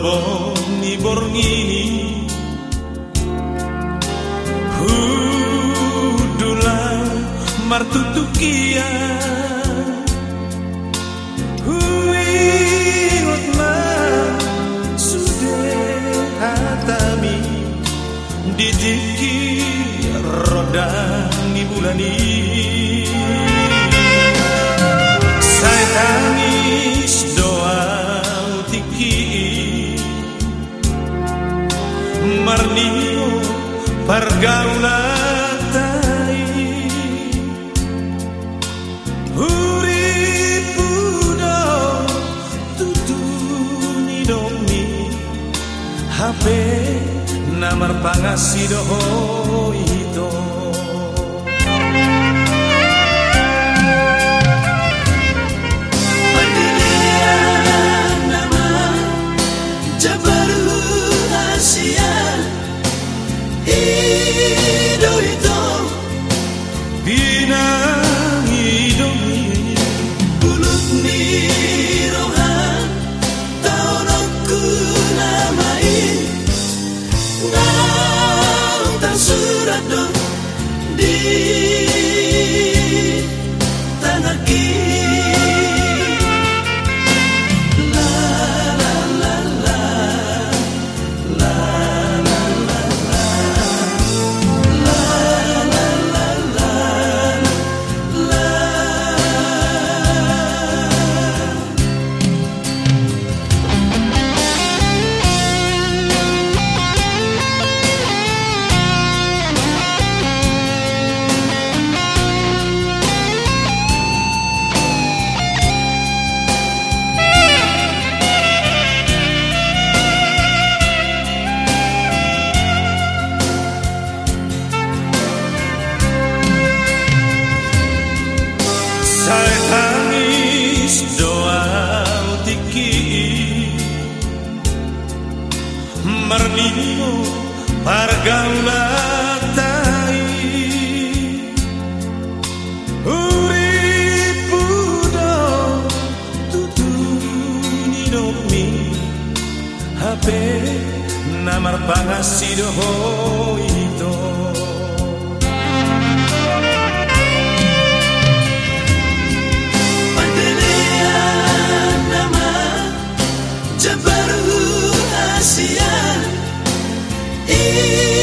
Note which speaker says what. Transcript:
Speaker 1: molo robo ni borngi. Hudula martutukia. Huiotma sude hatami dijiki roda ni bulani HP namar pangasido itu do. Mernio pargaulatai Uripudo tutuni domi HP namar pangasido hoi E